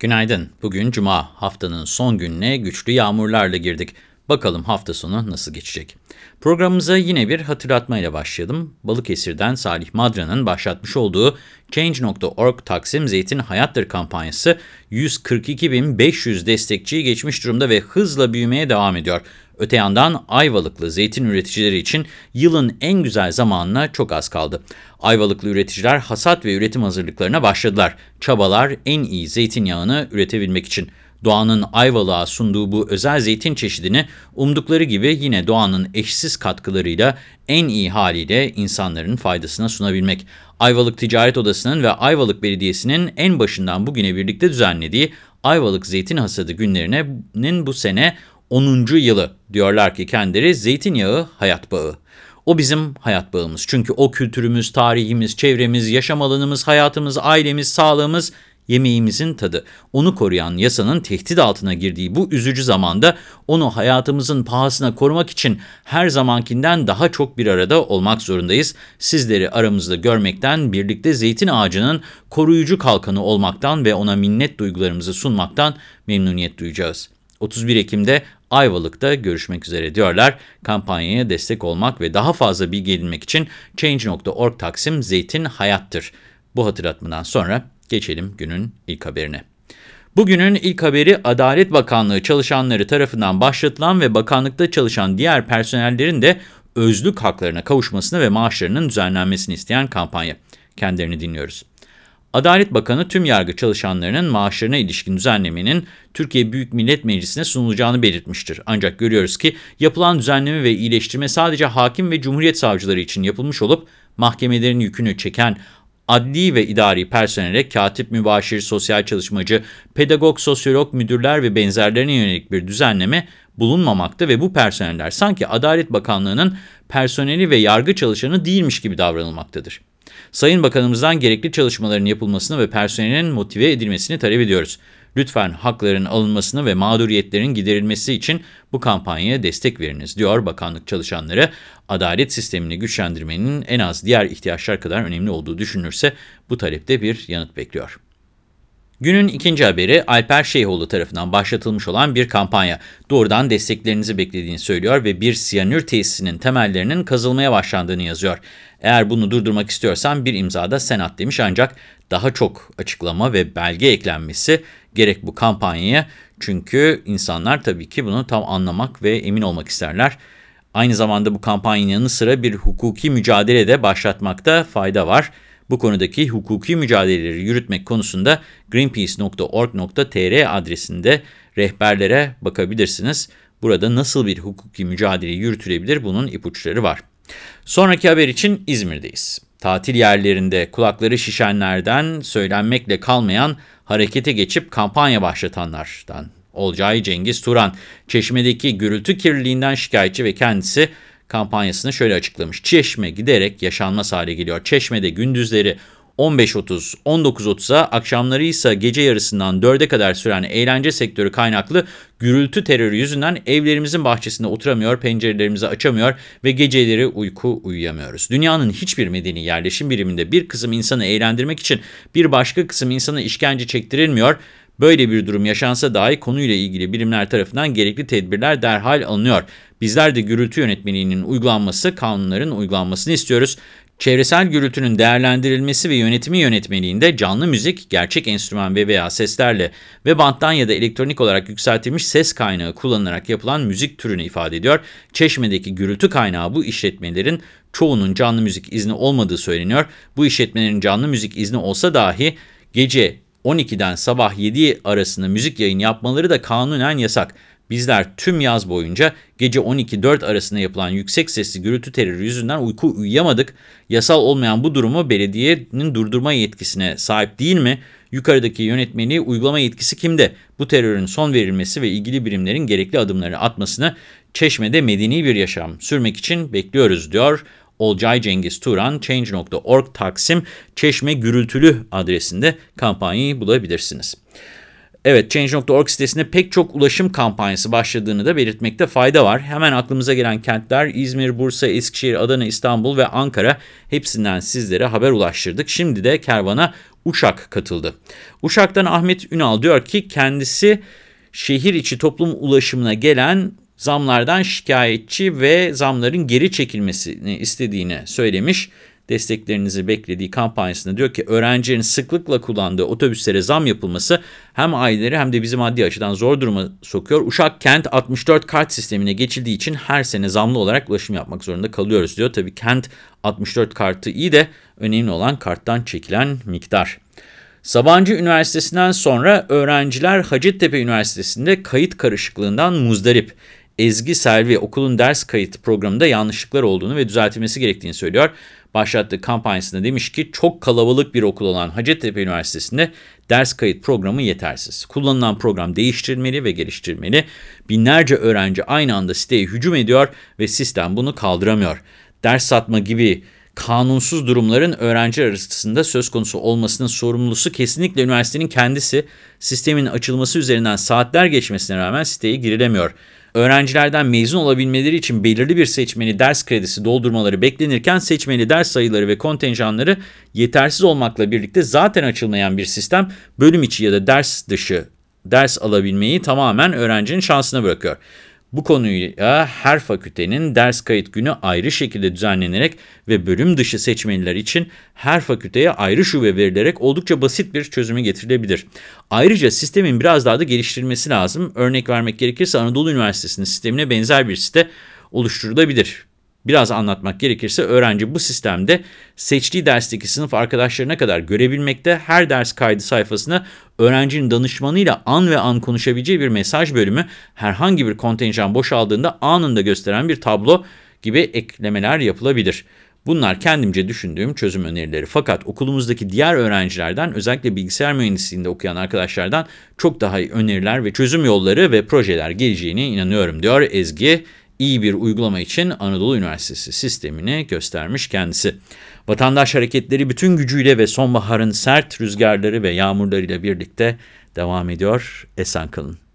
Günaydın. Bugün Cuma. Haftanın son gününe güçlü yağmurlarla girdik. Bakalım hafta sonu nasıl geçecek? Programımıza yine bir hatırlatmayla başlayalım. Balıkesir'den Salih Madra'nın başlatmış olduğu Change.org Taksim Zeytin Hayattır kampanyası 142.500 destekçiyi geçmiş durumda ve hızla büyümeye devam ediyor. Öte yandan Ayvalıklı zeytin üreticileri için yılın en güzel zamanına çok az kaldı. Ayvalıklı üreticiler hasat ve üretim hazırlıklarına başladılar. Çabalar en iyi zeytinyağını üretebilmek için. Doğanın Ayvalık'a sunduğu bu özel zeytin çeşidini umdukları gibi yine doğanın eşsiz katkılarıyla en iyi haliyle insanların faydasına sunabilmek. Ayvalık Ticaret Odası'nın ve Ayvalık Belediyesi'nin en başından bugüne birlikte düzenlediği Ayvalık Zeytin Hasadı günlerinin bu sene 10. yılı. Diyorlar ki kendileri zeytinyağı hayat bağı. O bizim hayat bağımız. Çünkü o kültürümüz, tarihimiz, çevremiz, yaşam alanımız, hayatımız, ailemiz, sağlığımız, yemeğimizin tadı. Onu koruyan yasanın tehdit altına girdiği bu üzücü zamanda onu hayatımızın pahasına korumak için her zamankinden daha çok bir arada olmak zorundayız. Sizleri aramızda görmekten, birlikte zeytin ağacının koruyucu kalkanı olmaktan ve ona minnet duygularımızı sunmaktan memnuniyet duyacağız. 31 Ekim'de Ayvalık'ta görüşmek üzere diyorlar. Kampanyaya destek olmak ve daha fazla bilgi edinmek için Change.org Taksim Zeytin Hayattır. Bu hatırlatmadan sonra geçelim günün ilk haberine. Bugünün ilk haberi Adalet Bakanlığı çalışanları tarafından başlatılan ve bakanlıkta çalışan diğer personellerin de özlük haklarına kavuşmasını ve maaşlarının düzenlenmesini isteyen kampanya. Kendilerini dinliyoruz. Adalet Bakanı tüm yargı çalışanlarının maaşlarına ilişkin düzenlemenin Türkiye Büyük Millet Meclisi'ne sunulacağını belirtmiştir. Ancak görüyoruz ki yapılan düzenleme ve iyileştirme sadece hakim ve cumhuriyet savcıları için yapılmış olup mahkemelerin yükünü çeken adli ve idari personele katip, mübaşir, sosyal çalışmacı, pedagog, sosyolog, müdürler ve benzerlerine yönelik bir düzenleme bulunmamakta ve bu personeller sanki Adalet Bakanlığı'nın personeli ve yargı çalışanı değilmiş gibi davranılmaktadır. Sayın Bakanımızdan gerekli çalışmaların yapılmasını ve personelin motive edilmesini talep ediyoruz. Lütfen hakların alınmasını ve mağduriyetlerin giderilmesi için bu kampanyaya destek veriniz, diyor bakanlık çalışanları. Adalet sistemini güçlendirmenin en az diğer ihtiyaçlar kadar önemli olduğu düşünülürse bu talepte bir yanıt bekliyor. Günün ikinci haberi Alper Şeyhoğlu tarafından başlatılmış olan bir kampanya. Doğrudan desteklerinizi beklediğini söylüyor ve bir siyanür tesisinin temellerinin kazılmaya başlandığını yazıyor. Eğer bunu durdurmak istiyorsan bir imzada sen at demiş ancak daha çok açıklama ve belge eklenmesi gerek bu kampanyaya. Çünkü insanlar tabii ki bunu tam anlamak ve emin olmak isterler. Aynı zamanda bu kampanyanın yanı sıra bir hukuki mücadele de başlatmakta fayda var. Bu konudaki hukuki mücadeleleri yürütmek konusunda greenpeace.org.tr adresinde rehberlere bakabilirsiniz. Burada nasıl bir hukuki mücadele yürütülebilir bunun ipuçları var. Sonraki haber için İzmir'deyiz. Tatil yerlerinde kulakları şişenlerden söylenmekle kalmayan harekete geçip kampanya başlatanlardan. Olcay Cengiz Turan, Çeşme'deki gürültü kirliliğinden şikayetçi ve kendisi kampanyasını şöyle açıklamış. Çeşme giderek yaşanmaz hale geliyor. Çeşme'de gündüzleri 15.30, 19.30'a akşamları ise gece yarısından 4'e kadar süren eğlence sektörü kaynaklı gürültü terörü yüzünden evlerimizin bahçesinde oturamıyor, pencerelerimizi açamıyor ve geceleri uyku uyuyamıyoruz. Dünyanın hiçbir medeni yerleşim biriminde bir kısım insanı eğlendirmek için bir başka kısım insana işkence çektirilmiyor. Böyle bir durum yaşansa dahi konuyla ilgili birimler tarafından gerekli tedbirler derhal alınıyor. Bizler de gürültü yönetmeliğinin uygulanması, kanunların uygulanmasını istiyoruz. Çevresel gürültünün değerlendirilmesi ve yönetimi yönetmeliğinde canlı müzik, gerçek enstrüman ve veya seslerle ve banttan ya da elektronik olarak yükseltilmiş ses kaynağı kullanılarak yapılan müzik türünü ifade ediyor. Çeşme'deki gürültü kaynağı bu işletmelerin çoğunun canlı müzik izni olmadığı söyleniyor. Bu işletmelerin canlı müzik izni olsa dahi gece 12'den sabah 7 arasında müzik yayın yapmaları da kanunen yasak. Bizler tüm yaz boyunca gece 12-4 arasında yapılan yüksek sesli gürültü terörü yüzünden uyku uyuyamadık. Yasal olmayan bu durumu belediyenin durdurma yetkisine sahip değil mi? Yukarıdaki yönetmeliği uygulama yetkisi kimde? Bu terörün son verilmesi ve ilgili birimlerin gerekli adımları atmasını Çeşme'de medeni bir yaşam sürmek için bekliyoruz diyor. Olcay Cengiz Turan, Change.org Taksim Çeşme Gürültülü adresinde kampanyayı bulabilirsiniz. Evet, Change.org sitesinde pek çok ulaşım kampanyası başladığını da belirtmekte fayda var. Hemen aklımıza gelen kentler İzmir, Bursa, Eskişehir, Adana, İstanbul ve Ankara hepsinden sizlere haber ulaştırdık. Şimdi de kervana Uşak katıldı. Uşak'tan Ahmet Ünal diyor ki kendisi şehir içi toplum ulaşımına gelen zamlardan şikayetçi ve zamların geri çekilmesini istediğini söylemiş desteklerinizi beklediği kampanyasında diyor ki öğrencilerin sıklıkla kullandığı otobüslere zam yapılması hem aileleri hem de bizi maddi açıdan zor duruma sokuyor. Uşak Kent 64 kart sistemine geçildiği için her sene zamlı olarak ulaşım yapmak zorunda kalıyoruz diyor. Tabii Kent 64 kartı iyi de önemli olan karttan çekilen miktar. Sabancı Üniversitesi'nden sonra öğrenciler Hacettepe Üniversitesi'nde kayıt karışıklığından muzdarip. Ezgi Selvi okulun ders kayıt programında yanlışlıklar olduğunu ve düzeltilmesi gerektiğini söylüyor başlattığı kampanyasında demiş ki çok kalabalık bir okul olan Hacettepe Üniversitesi'nde ders kayıt programı yetersiz. Kullanılan program değiştirilmeli ve geliştirilmeli. Binlerce öğrenci aynı anda siteye hücum ediyor ve sistem bunu kaldıramıyor. Ders satma gibi kanunsuz durumların öğrenci arasında söz konusu olmasının sorumlusu kesinlikle üniversitenin kendisi. Sistemin açılması üzerinden saatler geçmesine rağmen siteye girilemiyor öğrencilerden mezun olabilmeleri için belirli bir seçmeni ders kredisi doldurmaları beklenirken seçmeli ders sayıları ve kontenjanları yetersiz olmakla birlikte zaten açılmayan bir sistem bölüm içi ya da ders dışı ders alabilmeyi tamamen öğrencinin şansına bırakıyor. Bu konuya her fakültenin ders kayıt günü ayrı şekilde düzenlenerek ve bölüm dışı seçmeliler için her fakülteye ayrı şube verilerek oldukça basit bir çözümü getirilebilir. Ayrıca sistemin biraz daha da geliştirilmesi lazım. Örnek vermek gerekirse Anadolu Üniversitesi'nin sistemine benzer bir site oluşturulabilir. Biraz anlatmak gerekirse öğrenci bu sistemde seçtiği dersteki sınıf arkadaşlarına kadar görebilmekte. Her ders kaydı sayfasına öğrencinin danışmanıyla an ve an konuşabileceği bir mesaj bölümü, herhangi bir kontenjan boşaldığında anında gösteren bir tablo gibi eklemeler yapılabilir. Bunlar kendimce düşündüğüm çözüm önerileri. Fakat okulumuzdaki diğer öğrencilerden özellikle bilgisayar mühendisliğinde okuyan arkadaşlardan çok daha iyi öneriler ve çözüm yolları ve projeler geleceğine inanıyorum diyor Ezgi iyi bir uygulama için Anadolu Üniversitesi sistemini göstermiş kendisi. Vatandaş hareketleri bütün gücüyle ve sonbaharın sert rüzgarları ve yağmurlarıyla birlikte devam ediyor. Esen kalın.